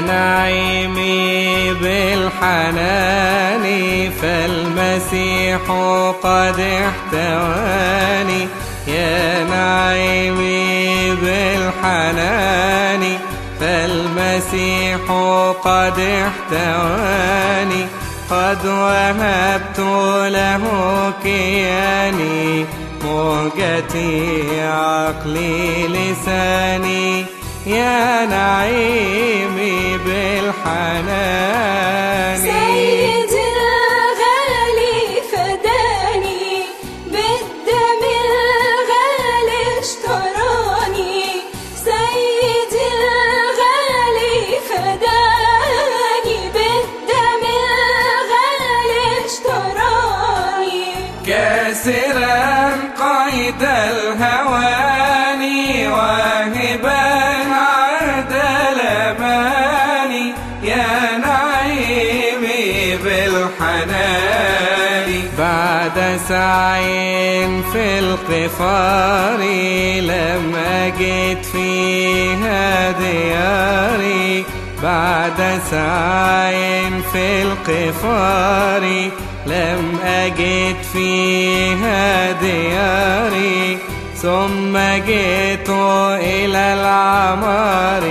نعيمي بالحنان فالمسيح قد احتواني. يا نعيمي بالحنان فالمسيح قد احتواني. قد وهبت له كياني موجتي عقلي لساني. يا نعيمي بالحنان. بعد سعي في القفار لم أجد فيها دياري. بعد سعي في القفار لم أجد فيها دياري. ثم جئت إلى العمار.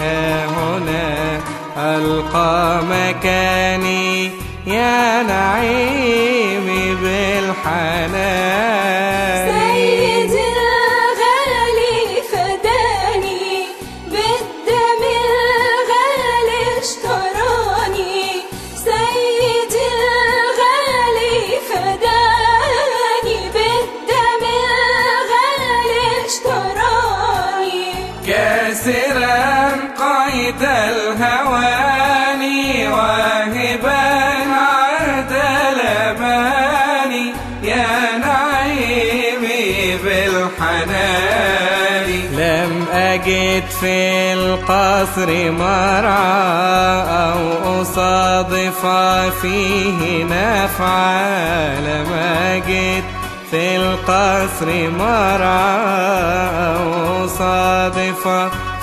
ها هنا ألقى مكاني. يا نعيمي بالحنان. أجد في القصر مرعى أو أصادف فيه نفعا لم أجد في القصر مرعى أو صادف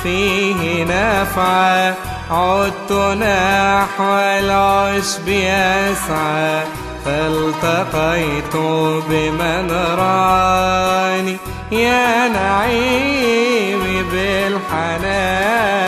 فيه نفعا. عدت نحو العشب يسعى فالتقيت بمن راني. يا نعيمي بالحنان.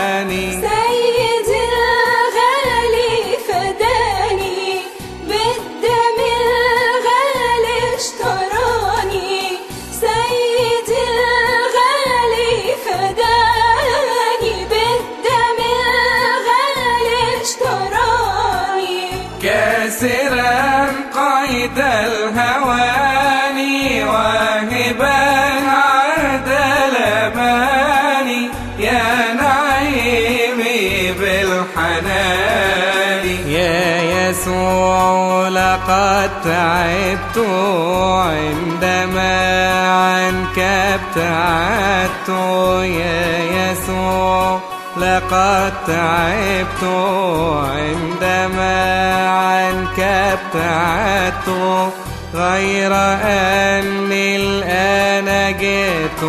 لقد تعبت عندما عنك ابتعدت يا يسوع لقد تعبت عندما عنك ابتعدت غير أني الآن جئت.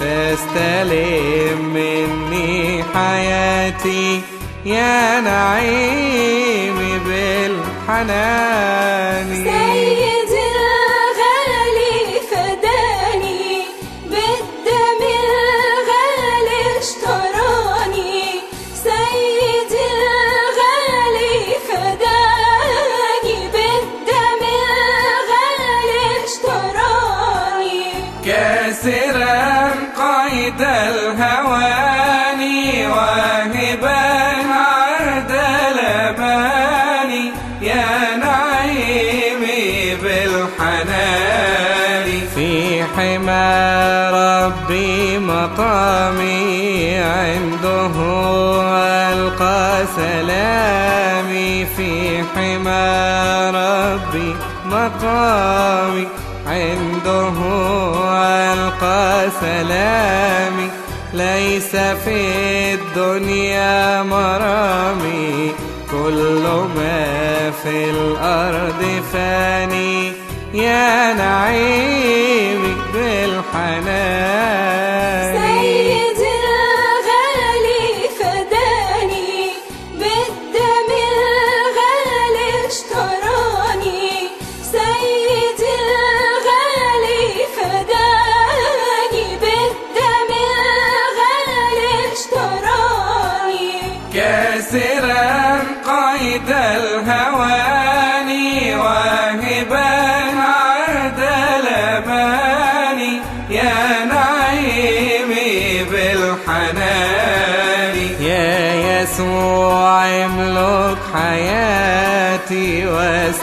فاستلم مني حياتي يا نعيمي بالحنان سيدي مقامي عنده ألقى سلامي في حمى ربي. مقامي عنده ألقى سلامي. ليس في الدنيا مرامي. كل ما في الأرض فاني. يا نعيمي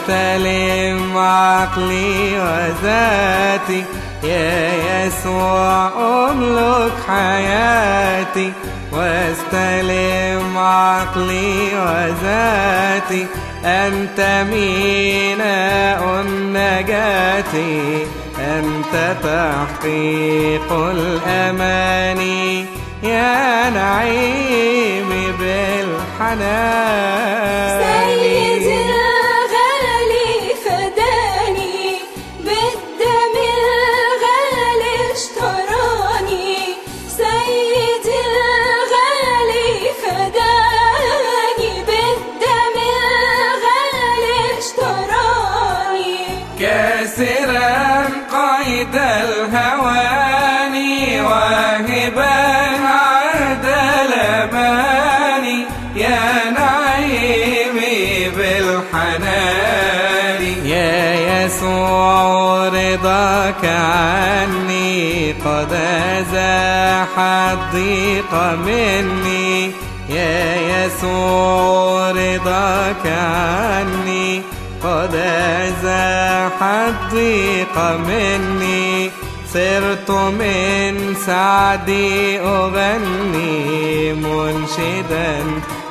واستلم عقلي وذاتي. يا يسوع املك حياتي. واستلم عقلي وذاتي. أنت ميناء النجاة. أنت تحقيق الأماني يا نعيمي بالحنان. قيد الهواني واهبا عهد الأماني يا نعيمي بالحنان. يا يسوع رضاك عني. قد أزاح الضيق مني. يا يسوع رضاك عني. قد أزاح الضيق مني صرت من سعدي أغني منشدا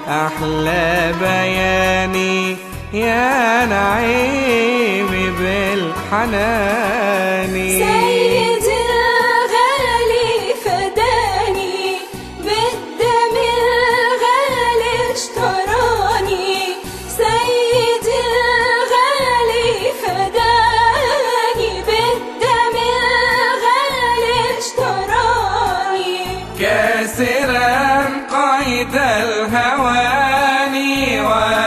أحلى بياني يا نعيمي بالحنان. وعلي